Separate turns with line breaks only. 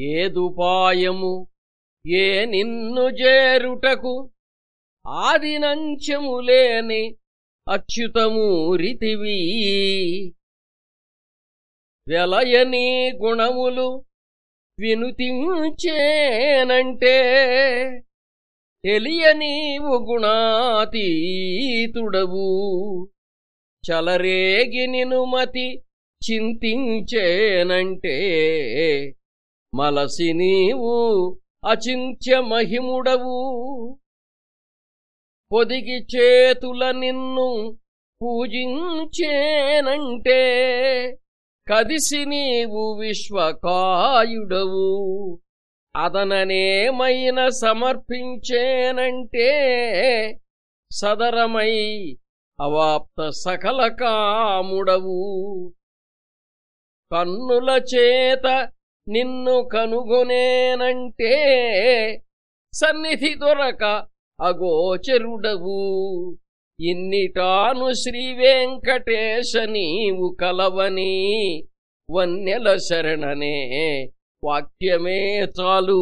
ఏదుపాయము? ఏ నిన్ను చేరుటకు ఆదినంచములేని అచ్యుతమూరితివి వెలయని గుణములు వినుతించేనంటే తెలియనీవు గుణాతీతుడవు. చలరేగి నినుమతి చింతించేనంటే మలసి నీవు అచింత్య మహిముడవు. పొదిగి చేతుల నిన్ను పూజించేనంటే కదిసి నీవు విశ్వకాయుడవు. అదననేమైన సమర్పించేనంటే సదరమై అవాప్త సకల కాముడవు. కన్నుల చేత నిన్ను కనుగొనేనంటే సన్నిధి దొరక అగోచరుడవు. ఇన్నిటాను శ్రీవేంకటేశ నీవు కలవని వన్నెల శరణనే వాక్యమే చాలు.